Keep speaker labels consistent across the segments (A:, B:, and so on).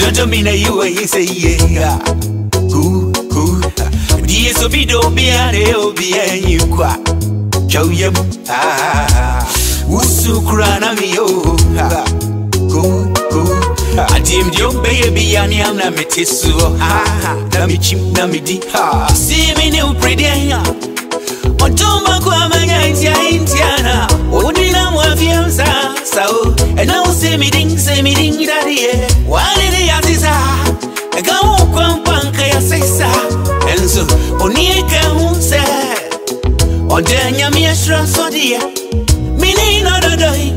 A: ojojo mina iwe ise iye ku ku die so bido biare obie nyikwa chawye ah usukura na miyo ku ku ati mjombe ye biani amna metesuo ah na michim na midi ha. Si mini upredenya Otomba kwa manya intia intia confiança Sao, e não se me ding, se me ding daria Wali de aziza Gau kwan panca ya seisa Enzo, unieke unse Onde nya mi ashra sodia Menino dodoi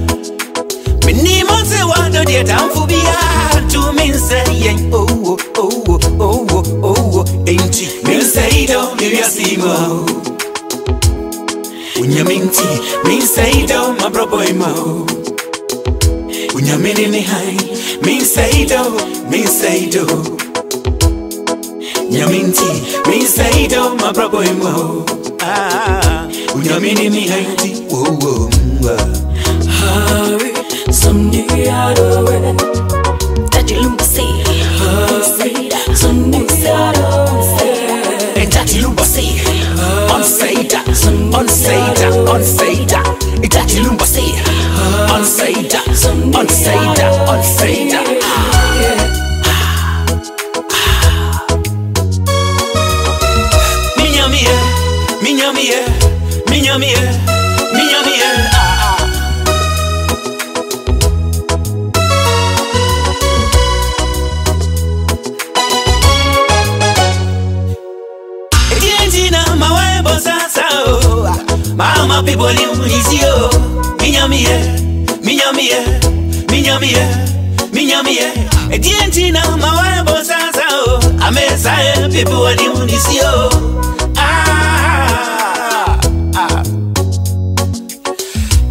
A: Menino se wado dia tamfubia Tu minse yen oh oh oh oh oh oh oh Enti Minse ido mi yasimo Oh unyaminti minsaido mabroboimo unyamini ni hai minsaido minsaido nyaminti minsaido mabroboimo ah, unyamini ni hai
B: ti, oh oh mwa.
A: Hawi somniarowe tajilumbasi hawi Onseita, onseita, onseita Itachilumba si Onseita, onseita, onseita Miña mie, miña mie, Mama people in Munisio, Minyamie, Minyamie, Minyamie, Minyamie. Edientina, Mawabo Sasa, Amesa, people in Munisio. Ah, ah.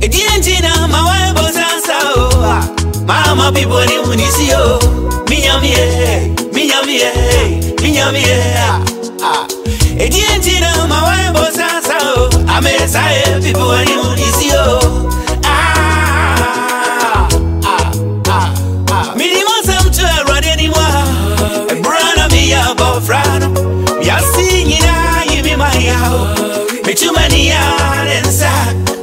A: Edientina, Mawabo Sasa, Mama people in Munisio, Minyamie, Minyamie, Minyamie. Ah. Edientina, Mawabo Sasa, People Munisio. Ah, ah, ah, ah. Minimasa mtu erade ni mwa Brana mi ya bofrano Ya sinyina yimi mayao Mituma ni ya rensa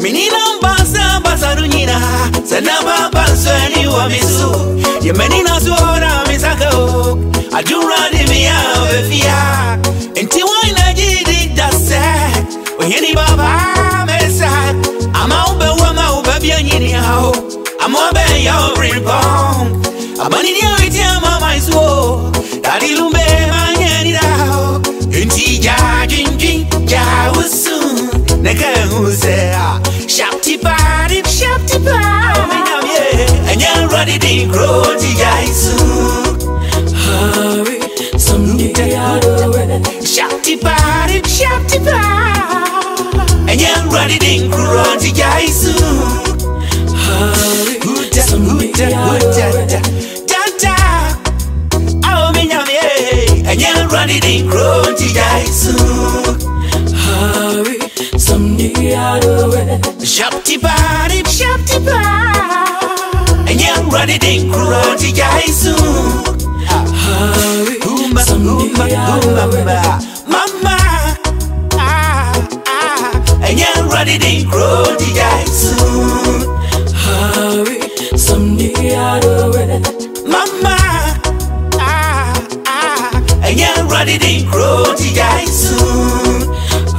A: Minina mbasa mbasa dunyina Sana baba nsweni wa misu Yemenina suona misaka o Adura di mi ya befia Inti waina jidi dase Oyeni baba Ama ube ya rimpong Amani ni awiti ama maisuo Dadi lumbe manyeni dao Inti ja jinjin ja usu Neka use Shapti pari Shapti pari Minam ye Enya radi din kro ti ja isu
C: Hurry, someday I'll do it.
A: Shapti pari Shapti pari Enya radi din kro ti ja isu Running in
C: crunchy jaisu Hari Somni adowe
A: Shopti bari Shopti bari And you're running in crunchy jaisu
C: Hari
A: Umba Umba Umba Mama Ah Ah And you're running in crunchy jaisu
C: hurry, some need out
A: Mama, ah, ah, and you're ready to grow the guys soon.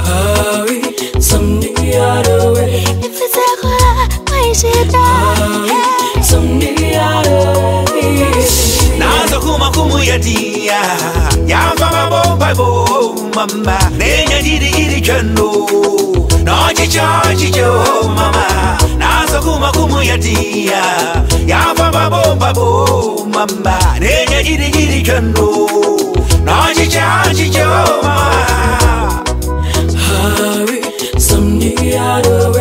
C: Hurry, some need out of it.
D: If it's a why is it
C: Hurry, some need out of it.
A: Naanza kuma kumuyadia, yamba mabomba mama, nenya didi ili chano nochicho chicho mama. Nasokuma kumuyatiya yafambabombapo mamba. Nenye chiri chiri chondo nochicho chicho mama.
C: Hurry,
A: some need out of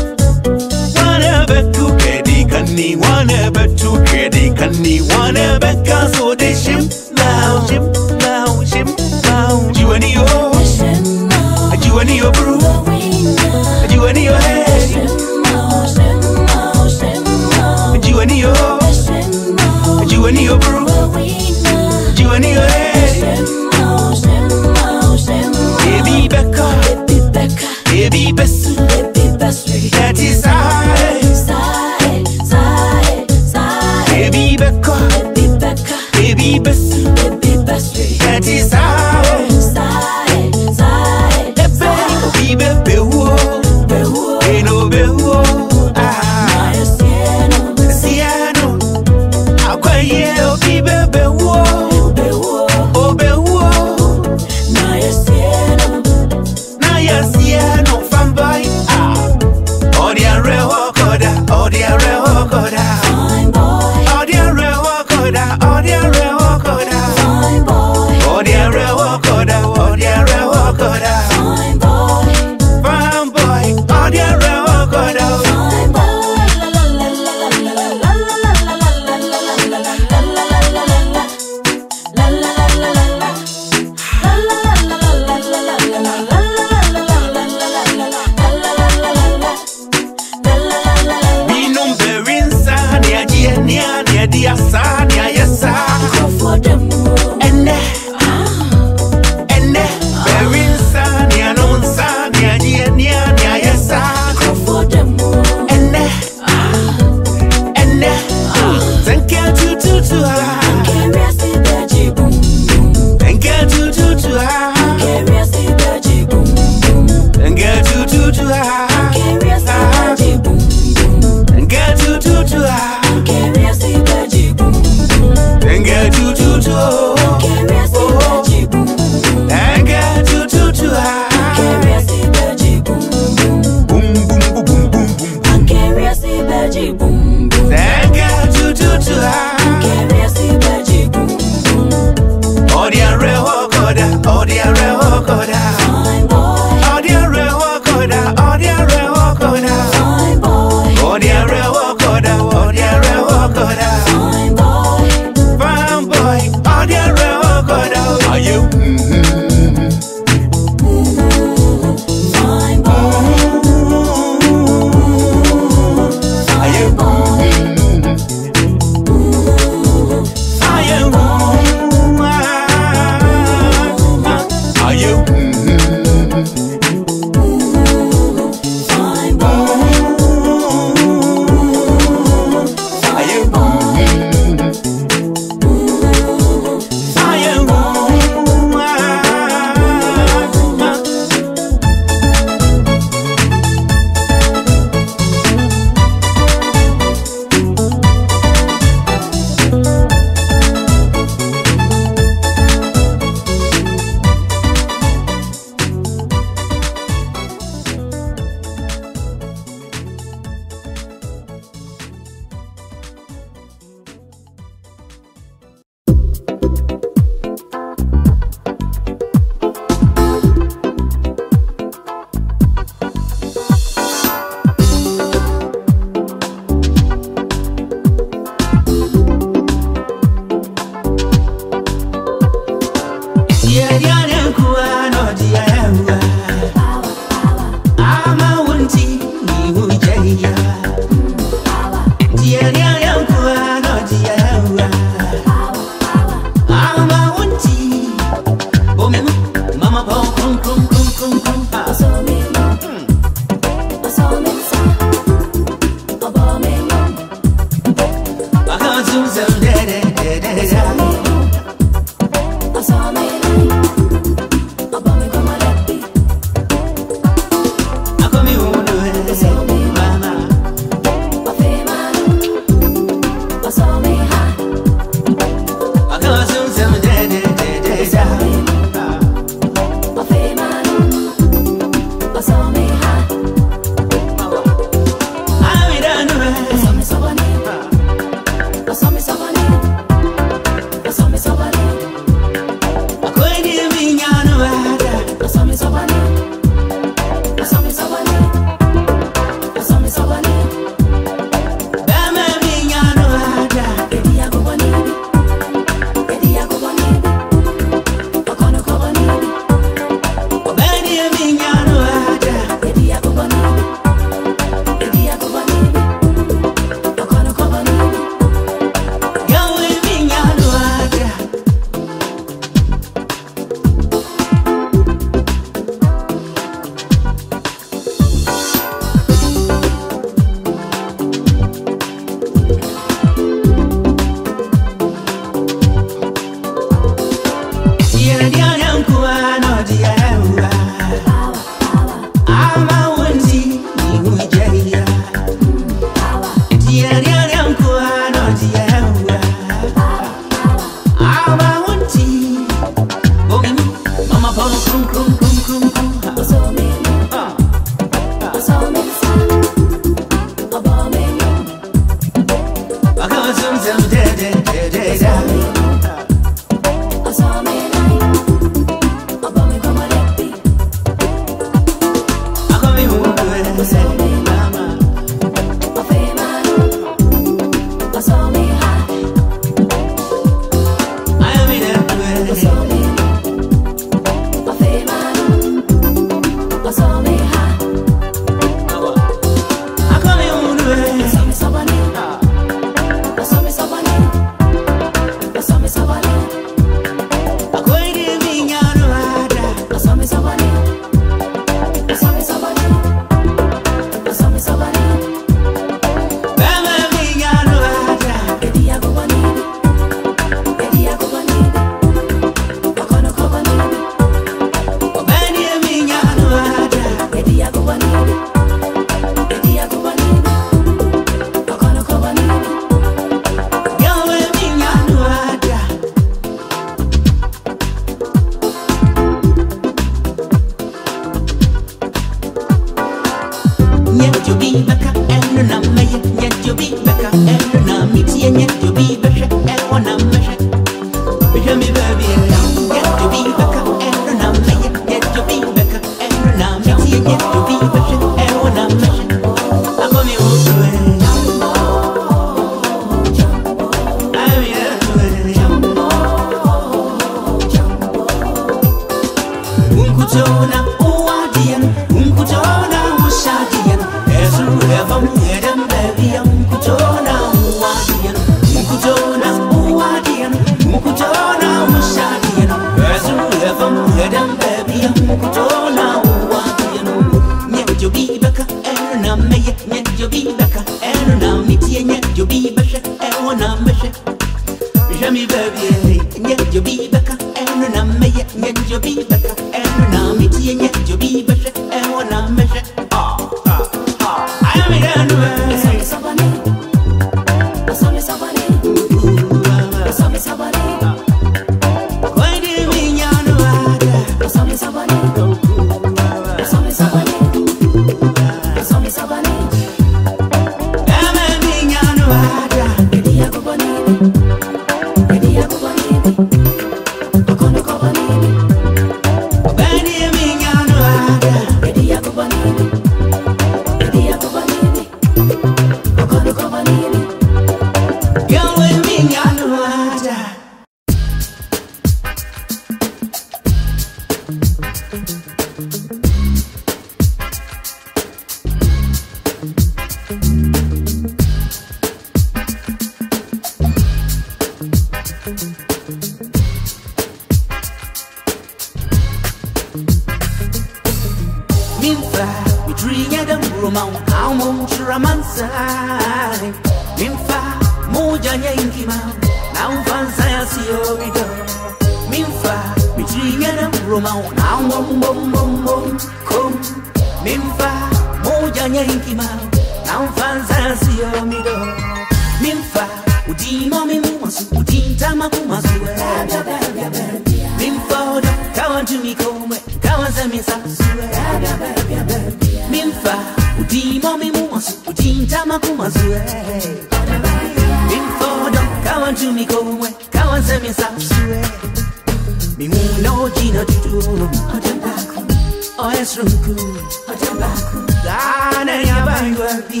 A: be.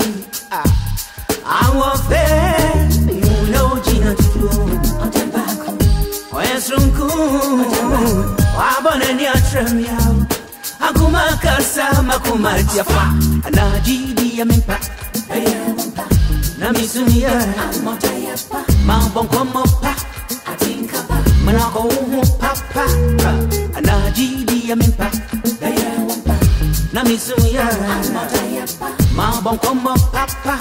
A: Àwọn fẹ́ ìmúlẹ̀ òjìnà tuntun. Ọjà bá kú. Ọ̀yẹ́ sunkún. Ọjà bá kú. Wàá bọ̀ náà ní àtúrẹ̀míà. Akuma kasa makuma jafa. Anajidi ya mimpa. Na misumia. Amota ya pa. Mabongo mopa. Atinka pa. Mnako uhu papa. Anajidi ya mimpa. Na misumia. Amota ya pa. Ma bon comme un papa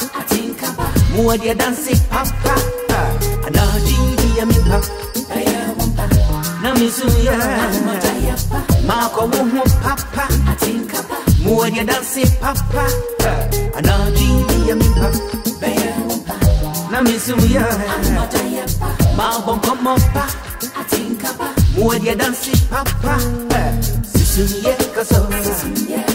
A: Moi dia danser papa. Anaji dia mi papa Na mizuya. Ma comme un papa. Moi dia danser papa. Anaji dia mi papa Na mizuya. Ma bon comme un papa Moi dia danser papa. Sisumie kaso. Sisumie kaso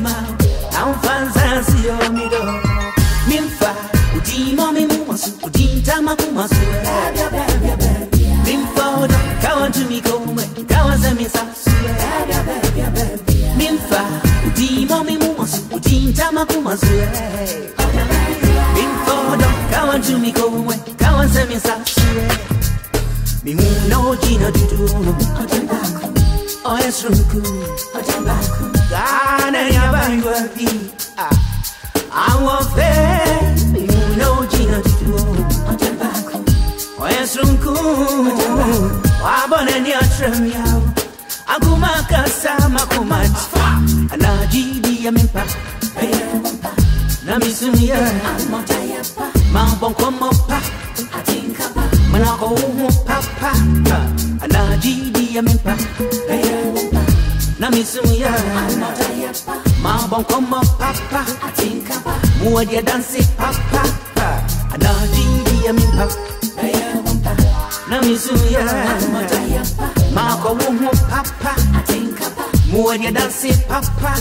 A: my Don't come up, papa. I think papa. More you
B: dance it,
C: papa.
A: I am me
C: papa. Na
A: mizuya. Marco, papa. I think papa. More you dance it, papa.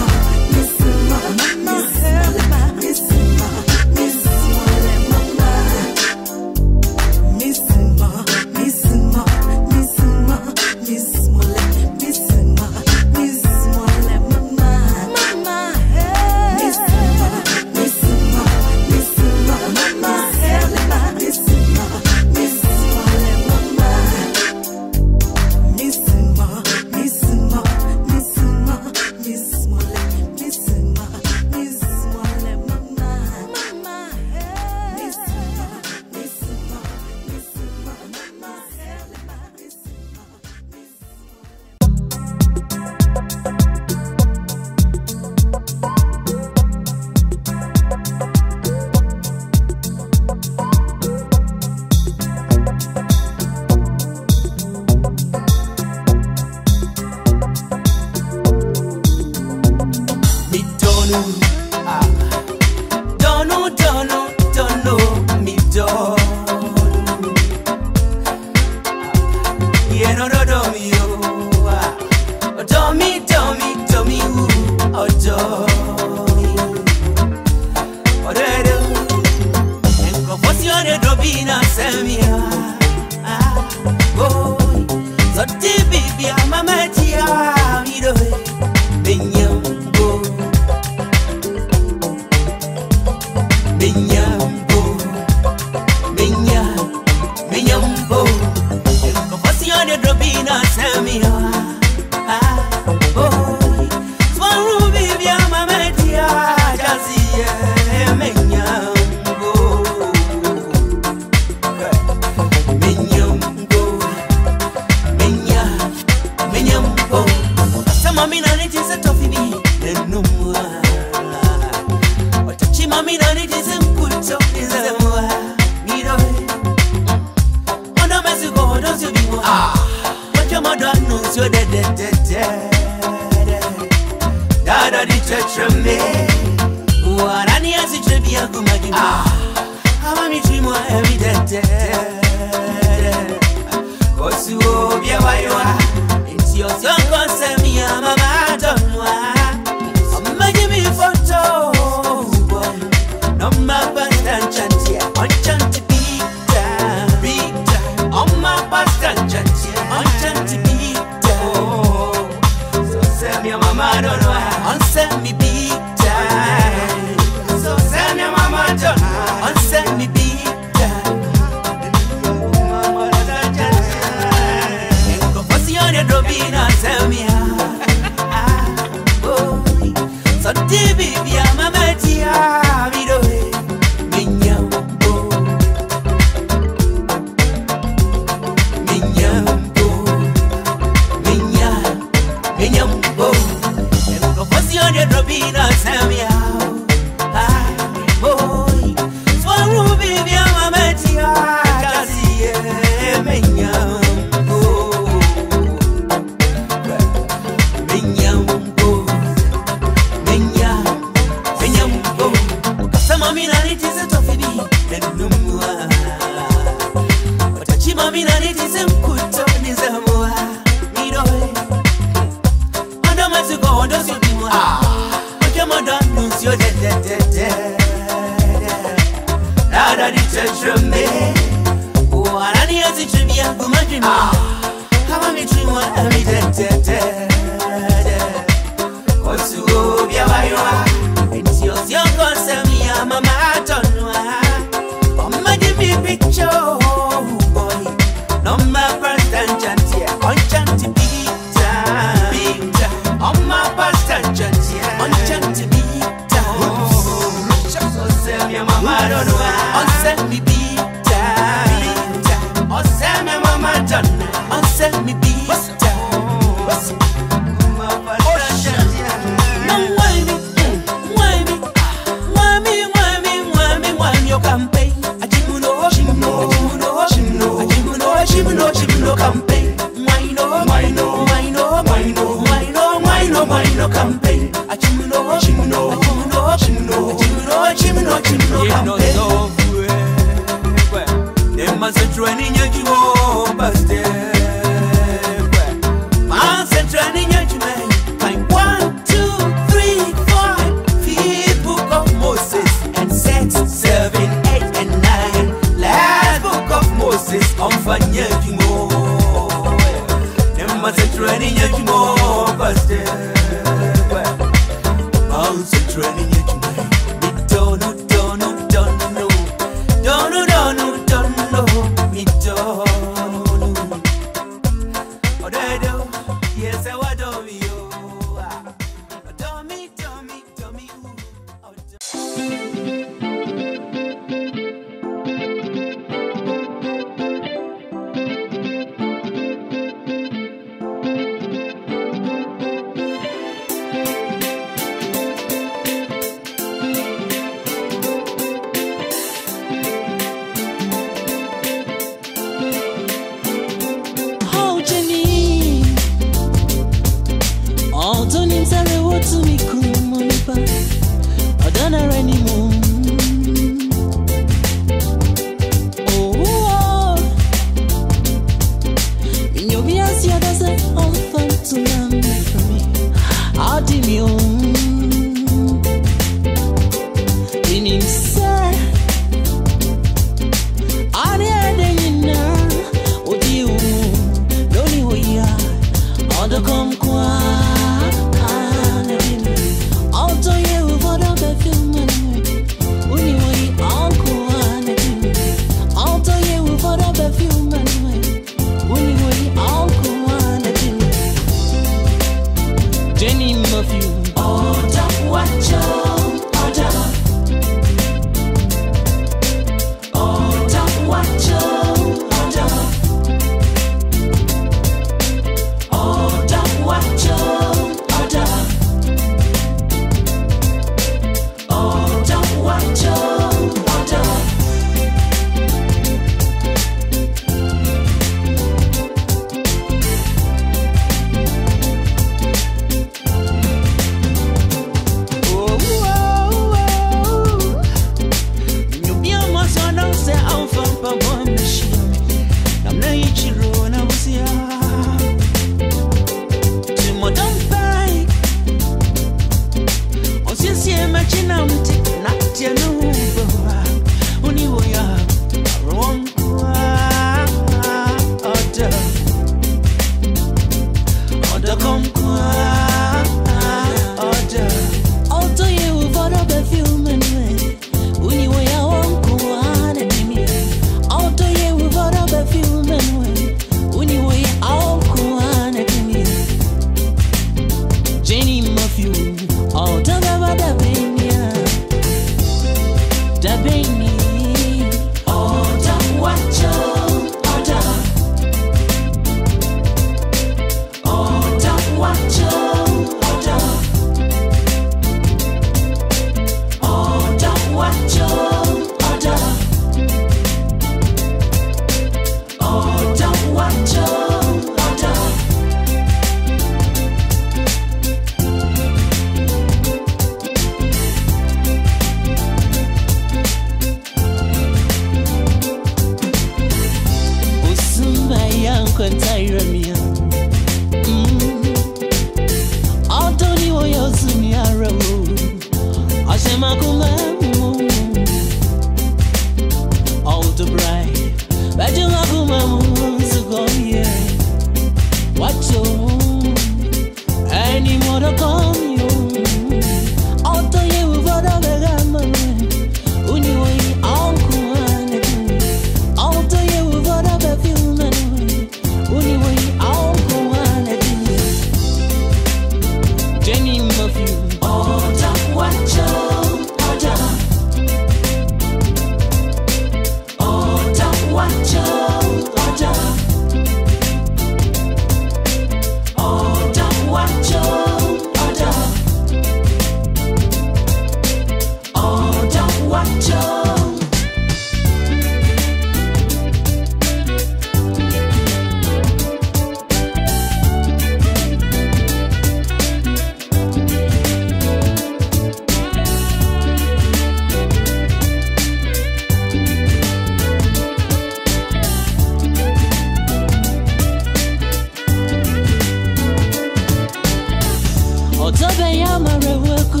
A: ọdọbe ya mara eweku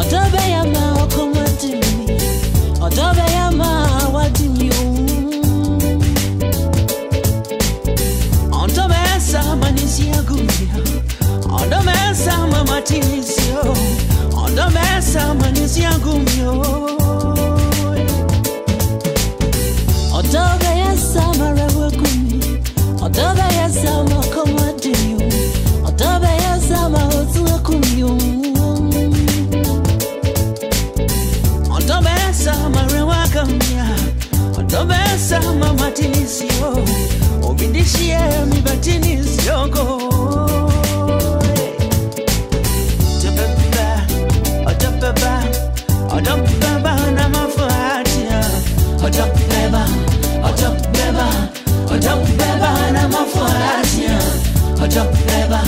A: ọdọbe ya ma ọkụ nwa dị m ọdọbe ya ma awa dị m owu ọdọbe ya sa amanisi agụ ya
E: ọdọbe ya sa amamati n'isi o ọdọbe ya sa amanisi agụ m ya
A: o
F: ọdọbe ya sa mara eweku ọdọbe ya sa lobesama amatinisiyo obindishiye emibatinisiyoko tebebeba otebeba oh
A: otebeba oh namafuatia otebeba oh otebeba otebeba namafuatia otebeba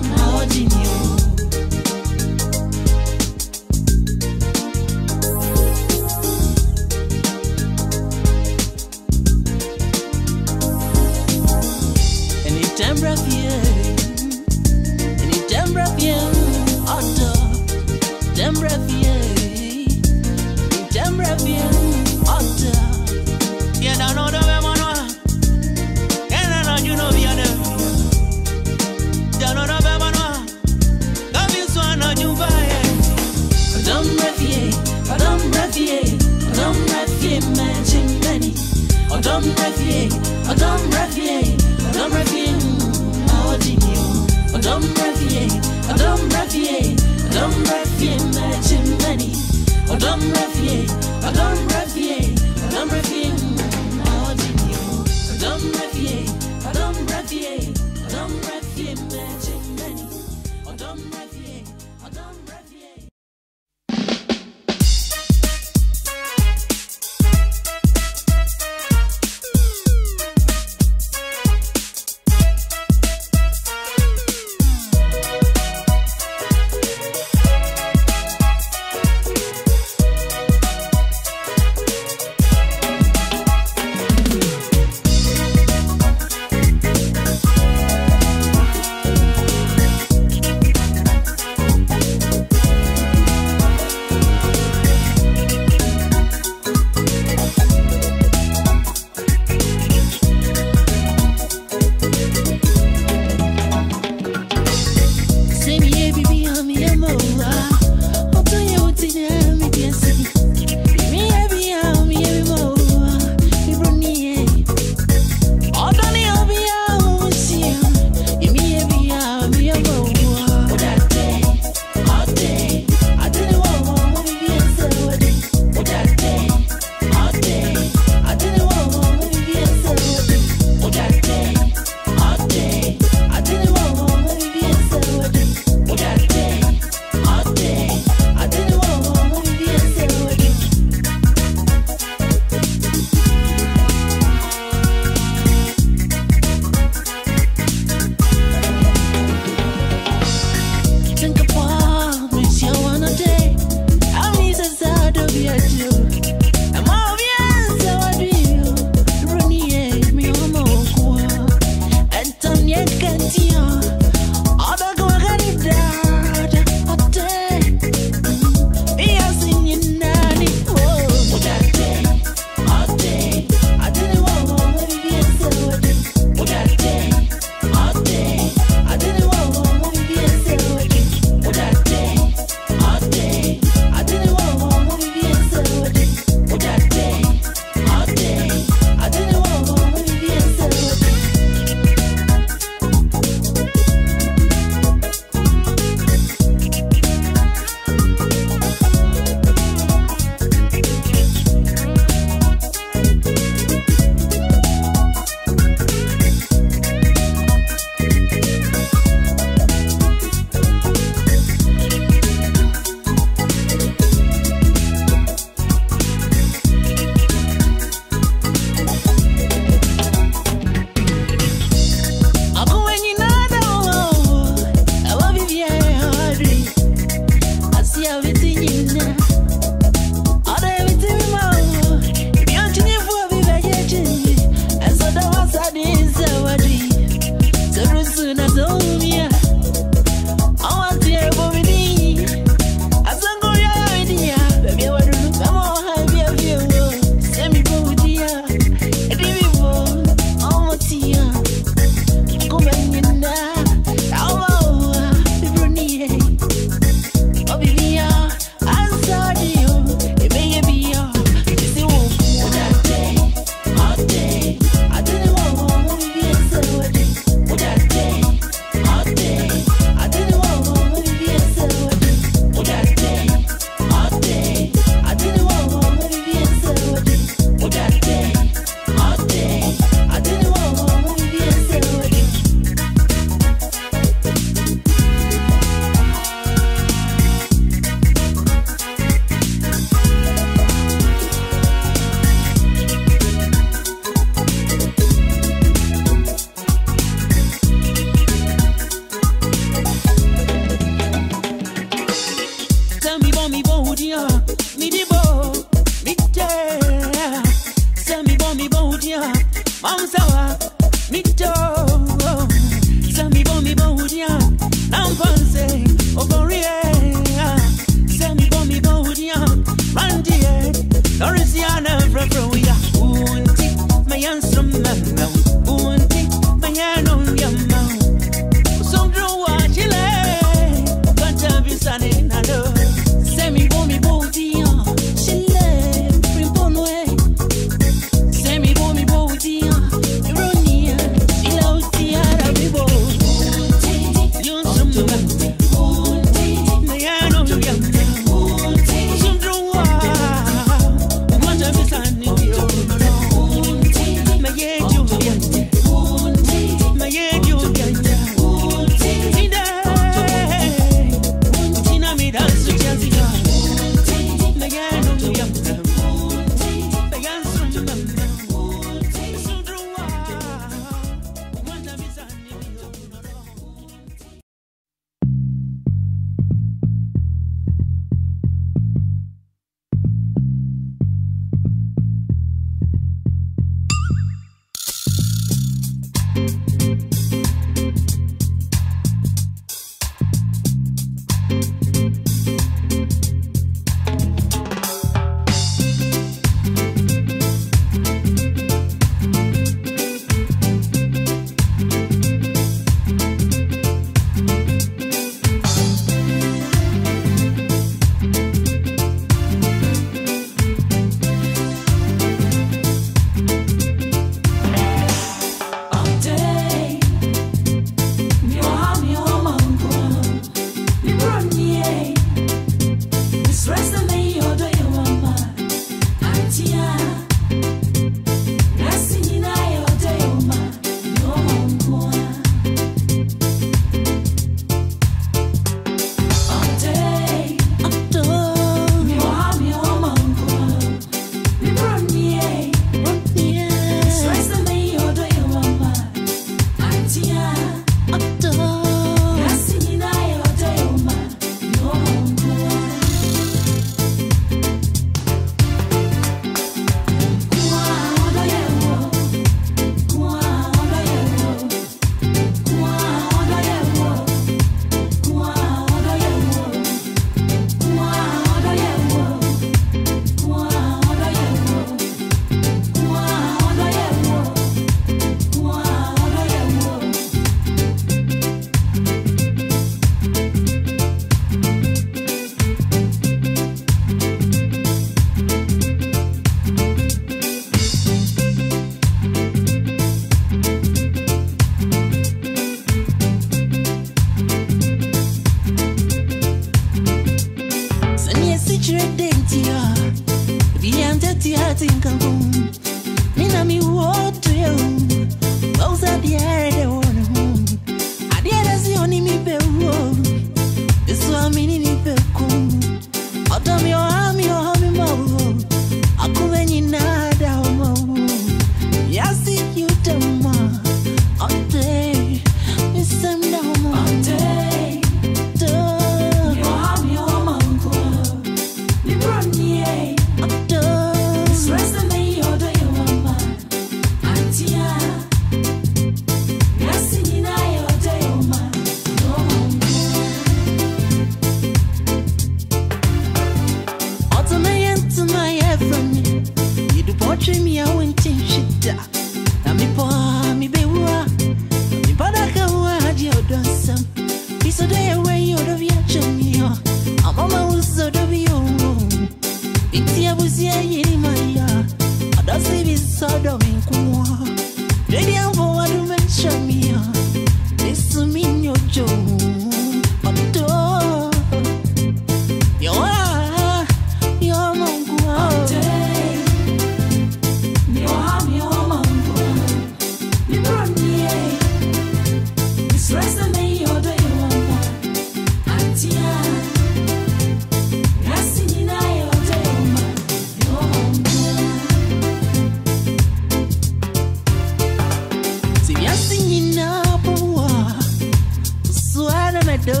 A: do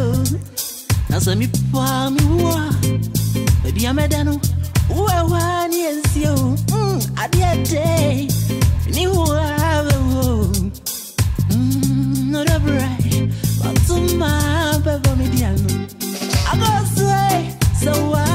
A: na sɛ mepa me wo a baabi a mɛda no woawaa ne ansie o adeɛ dɛ ne wo a
B: bɛwo nodabrɛ batoma bɛbɔ me
A: dea no agɔsoe sɛ woa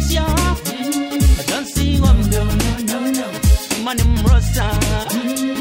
A: I
G: don't see
A: one, no, no, no, no. Man, I'm